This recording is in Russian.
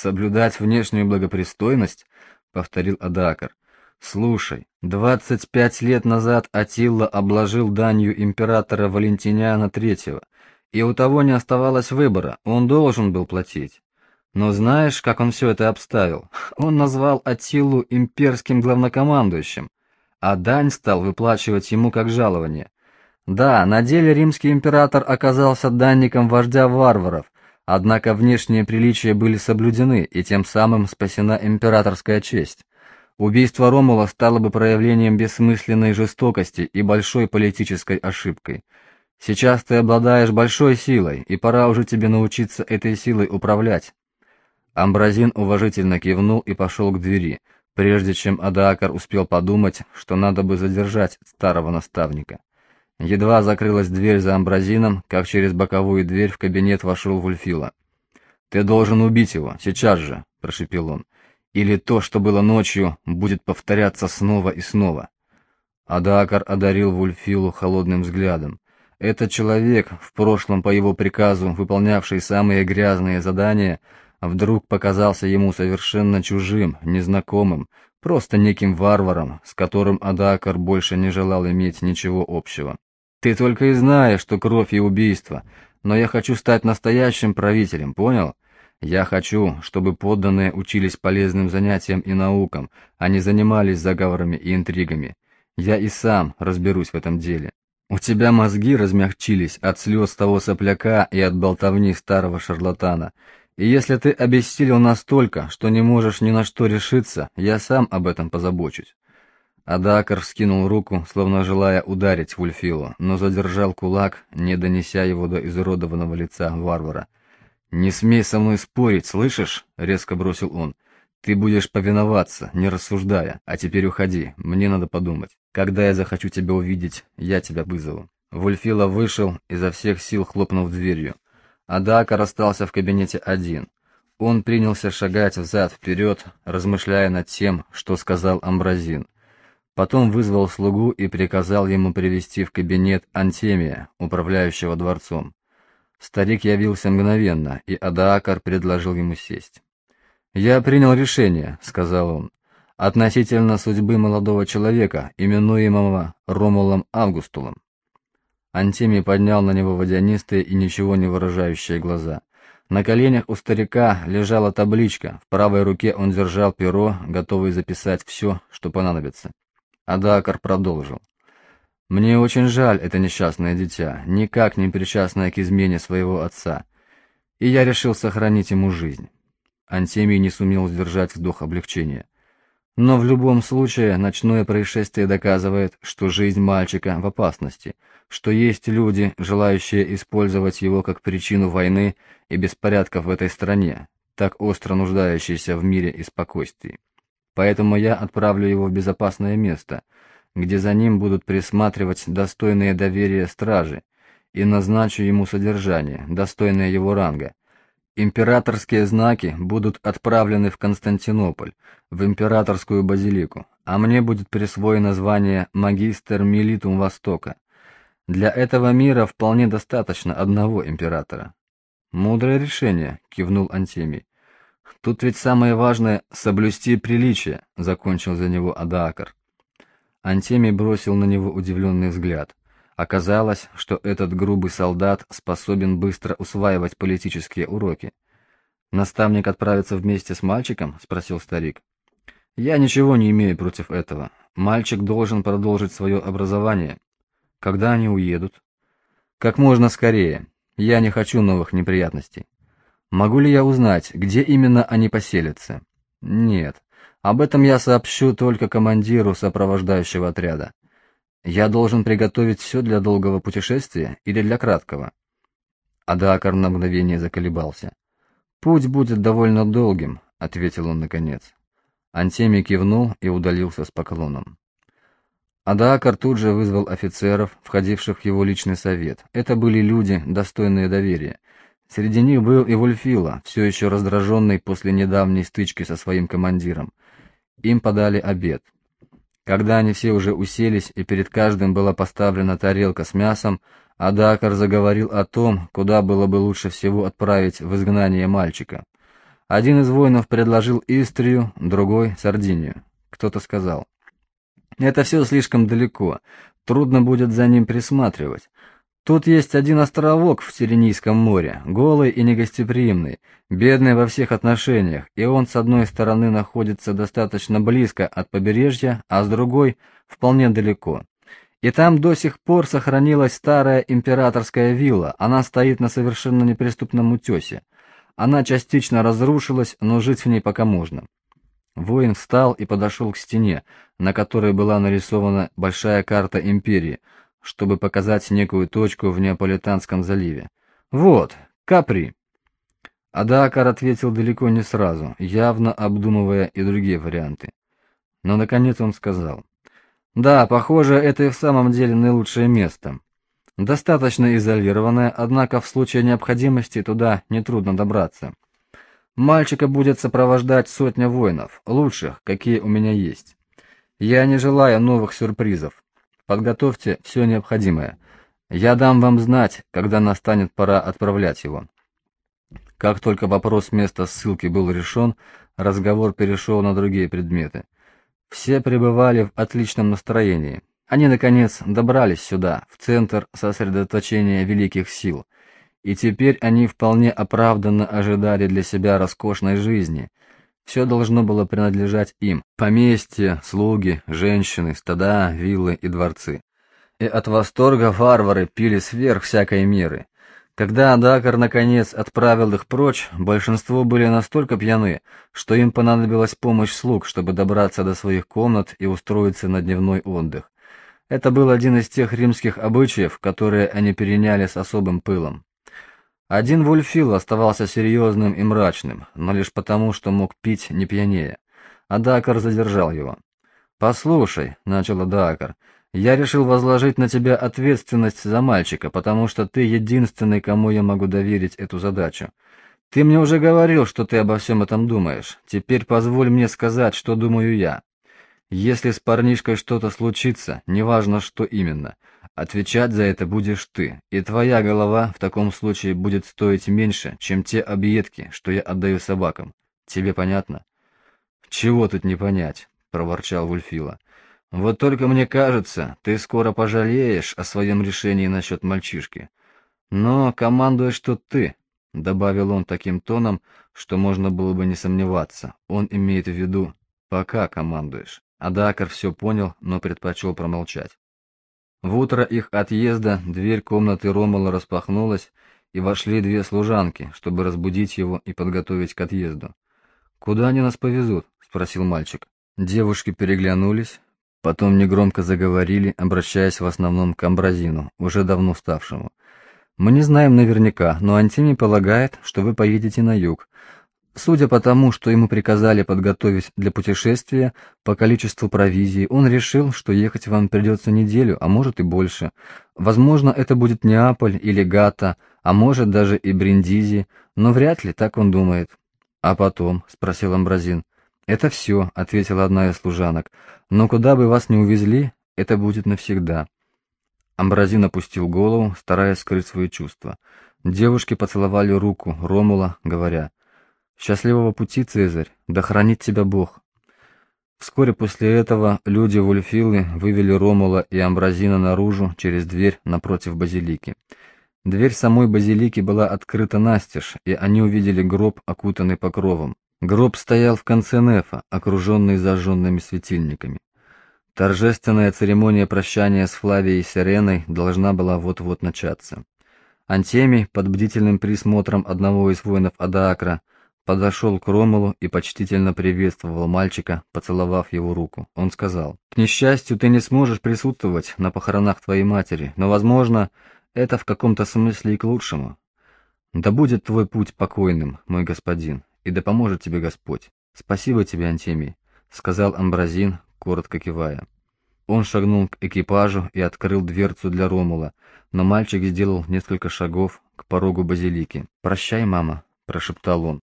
«Соблюдать внешнюю благопристойность?» — повторил Адакар. «Слушай, двадцать пять лет назад Атилла обложил данью императора Валентиниана Третьего, и у того не оставалось выбора, он должен был платить. Но знаешь, как он все это обставил? Он назвал Атилу имперским главнокомандующим, а дань стал выплачивать ему как жалование. Да, на деле римский император оказался данником вождя варваров, однако внешние приличия были соблюдены, и тем самым спасена императорская честь. Убийство Ромула стало бы проявлением бессмысленной жестокости и большой политической ошибкой. Сейчас ты обладаешь большой силой, и пора уже тебе научиться этой силой управлять. Амбразин уважительно кивнул и пошел к двери, прежде чем Адаакар успел подумать, что надо бы задержать старого наставника. Едва закрылась дверь за Амбразином, как через боковую дверь в кабинет вошел Вульфила. «Ты должен убить его, сейчас же», — прошепел он. «Или то, что было ночью, будет повторяться снова и снова». Адаакар одарил Вульфилу холодным взглядом. Этот человек, в прошлом по его приказу выполнявший самые грязные задания, — вдруг показался ему совершенно чужим, незнакомым, просто неким варваром, с которым Адакар больше не желал иметь ничего общего. «Ты только и знаешь, что кровь и убийство, но я хочу стать настоящим правителем, понял? Я хочу, чтобы подданные учились полезным занятиям и наукам, а не занимались заговорами и интригами. Я и сам разберусь в этом деле. У тебя мозги размягчились от слез того сопляка и от болтовни старого шарлатана, и если ты обессилел настолько, что не можешь ни на что решиться, я сам об этом позабочусь. Адакар вскинул руку, словно желая ударить Вульфилу, но задержал кулак, не донеся его до изуродованного лица варвара. «Не смей со мной спорить, слышишь?» — резко бросил он. «Ты будешь повиноваться, не рассуждая, а теперь уходи, мне надо подумать. Когда я захочу тебя увидеть, я тебя вызову». Вульфила вышел, изо всех сил хлопнув дверью. Адакар остался в кабинете один. Он принялся шагать взад-вперед, размышляя над тем, что сказал Амбразин. Потом вызвал слугу и приказал ему привести в кабинет Антемия, управляющего дворцом. Старик явился мгновенно, и Адаакар предложил ему сесть. «Я принял решение», — сказал он, — «относительно судьбы молодого человека, именуемого Ромулом Августулом. Антимий поднял на него водянистые и ничего не выражающие глаза. На коленях у старика лежала табличка, в правой руке он держал перо, готовый записать все, что понадобится. Адакар продолжил. «Мне очень жаль это несчастное дитя, никак не причастное к измене своего отца, и я решил сохранить ему жизнь». Антемий не сумел сдержать вздох облегчения. Но в любом случае ночное происшествие доказывает, что жизнь мальчика в опасности — что есть люди, желающие использовать его как причину войны и беспорядков в этой стране, так остро нуждающиеся в мире и спокойствии. Поэтому я отправлю его в безопасное место, где за ним будут присматривать достойные доверия стражи, и назначу ему содержание, достойное его ранга. Императорские знаки будут отправлены в Константинополь, в императорскую базилику, а мне будет присвоено звание «Магистр Милитум Востока», для этого мира вполне достаточно одного императора. Мудрое решение, кивнул Антемий. Тут ведь самое важное — соблюсти приличие, закончил за него Адаакар. Антемий бросил на него удивленный взгляд. Оказалось, что этот грубый солдат способен быстро усваивать политические уроки. «Наставник отправится вместе с мальчиком?» — спросил старик. «Я ничего не имею против этого. Мальчик должен продолжить свое образование, когда они уедут? Как можно скорее. Я не хочу новых неприятностей. Могу ли я узнать, где именно они поселятся? Нет. Об этом я сообщу только командиру сопровождающего отряда. Я должен приготовить все для долгого путешествия или для краткого? Адакар на мгновение заколебался. «Путь будет довольно долгим», — ответил он наконец. Антемий кивнул и удалился с поклоном. Адаакар тут же вызвал офицеров, входивших в его личный совет. Это были люди, достойные доверия. Среди них был и Вульфила, все еще раздраженный после недавней стычки со своим командиром. Им подали обед. Когда они все уже уселись, и перед каждым была поставлена тарелка с мясом, Адакар заговорил о том, куда было бы лучше всего отправить в изгнание мальчика. Один из воинов предложил Истрию, другой — Сардинию. Кто-то сказал, «Это все слишком далеко, трудно будет за ним присматривать. Тут есть один островок в Сиренийском море, голый и негостеприимный, бедный во всех отношениях, и он с одной стороны находится достаточно близко от побережья, а с другой — вполне далеко. И там до сих пор сохранилась старая императорская вилла, она стоит на совершенно неприступном утесе. Она частично разрушилась, но жить в ней пока можно. Воин встал и подошел к стене, на которой была нарисована большая карта империи, чтобы показать некую точку в Неаполитанском заливе. «Вот, Капри!» Адакар ответил далеко не сразу, явно обдумывая и другие варианты. Но, наконец, он сказал. «Да, похоже, это и в самом деле наилучшее место. Достаточно изолированное, однако в случае необходимости туда нетрудно добраться. Мальчика будет сопровождать сотня воинов, лучших, какие у меня есть. Я не желаю новых сюрпризов. Подготовьте все необходимое. Я дам вам знать, когда настанет пора отправлять его». Как только вопрос места ссылки был решен, разговор перешел на другие предметы. Все пребывали в отличном настроении. Они, наконец, добрались сюда, в центр сосредоточения великих сил, и теперь они вполне оправданно ожидали для себя роскошной жизни. Все должно было принадлежать им – поместья, слуги, женщины, стада, виллы и дворцы. И от восторга варвары пили сверх всякой меры. Когда Дакар наконец отправил их прочь, большинство были настолько пьяны, что им понадобилась помощь слуг, чтобы добраться до своих комнат и устроиться на дневной отдых. Это был один из тех римских обычаев, которые они переняли с особым пылом. Один Вульфил оставался серьезным и мрачным, но лишь потому, что мог пить не пьянее. А Дакар задержал его. «Послушай», — начал Дакар, — «я решил возложить на тебя ответственность за мальчика, потому что ты единственный, кому я могу доверить эту задачу. Ты мне уже говорил, что ты обо всем этом думаешь. Теперь позволь мне сказать, что думаю я. Если с парнишкой что-то случится, неважно что именно, отвечать за это будешь ты, и твоя голова в таком случае будет стоить меньше, чем те объедки, что я отдаю собакам. Тебе понятно? Чего тут не понять, проворчал Вульфила. Вот только мне кажется, ты скоро пожалеешь о своем решении насчет мальчишки. Но командуешь тут ты, добавил он таким тоном, что можно было бы не сомневаться. Он имеет в виду, пока командуешь. Адакар все понял, но предпочел промолчать. В утро их отъезда дверь комнаты Ромала распахнулась, и вошли две служанки, чтобы разбудить его и подготовить к отъезду. «Куда они нас повезут?» — спросил мальчик. Девушки переглянулись, потом негромко заговорили, обращаясь в основном к Амбразину, уже давно ставшему. «Мы не знаем наверняка, но Антимий полагает, что вы поедете на юг, Судя по тому, что ему приказали подготовить для путешествия по количеству провизии, он решил, что ехать вам придется неделю, а может и больше. Возможно, это будет Неаполь или Гата, а может даже и Бриндизи, но вряд ли так он думает. «А потом?» — спросил Амбразин. «Это все», — ответила одна из служанок. «Но куда бы вас ни увезли, это будет навсегда». Амбразин опустил голову, стараясь скрыть свои чувства. Девушки поцеловали руку Ромула, говоря — Счастливого пути, Цезарь, да хранит тебя Бог. Вскоре после этого люди Вульфилы вывели Ромула и Амбразина наружу через дверь напротив базилики. Дверь самой базилики была открыта настежь, и они увидели гроб, окутанный покровом. Гроб стоял в конце нефа, окруженный зажженными светильниками. Торжественная церемония прощания с Флавией Сиреной должна была вот-вот начаться. Антемий, под бдительным присмотром одного из воинов Адаакра, подошел к Ромулу и почтительно приветствовал мальчика, поцеловав его руку. Он сказал, «К несчастью, ты не сможешь присутствовать на похоронах твоей матери, но, возможно, это в каком-то смысле и к лучшему. Да будет твой путь покойным, мой господин, и да поможет тебе Господь. Спасибо тебе, Антемий», — сказал Амбразин, коротко кивая. Он шагнул к экипажу и открыл дверцу для Ромула, но мальчик сделал несколько шагов к порогу базилики. «Прощай, мама», — прошептал он.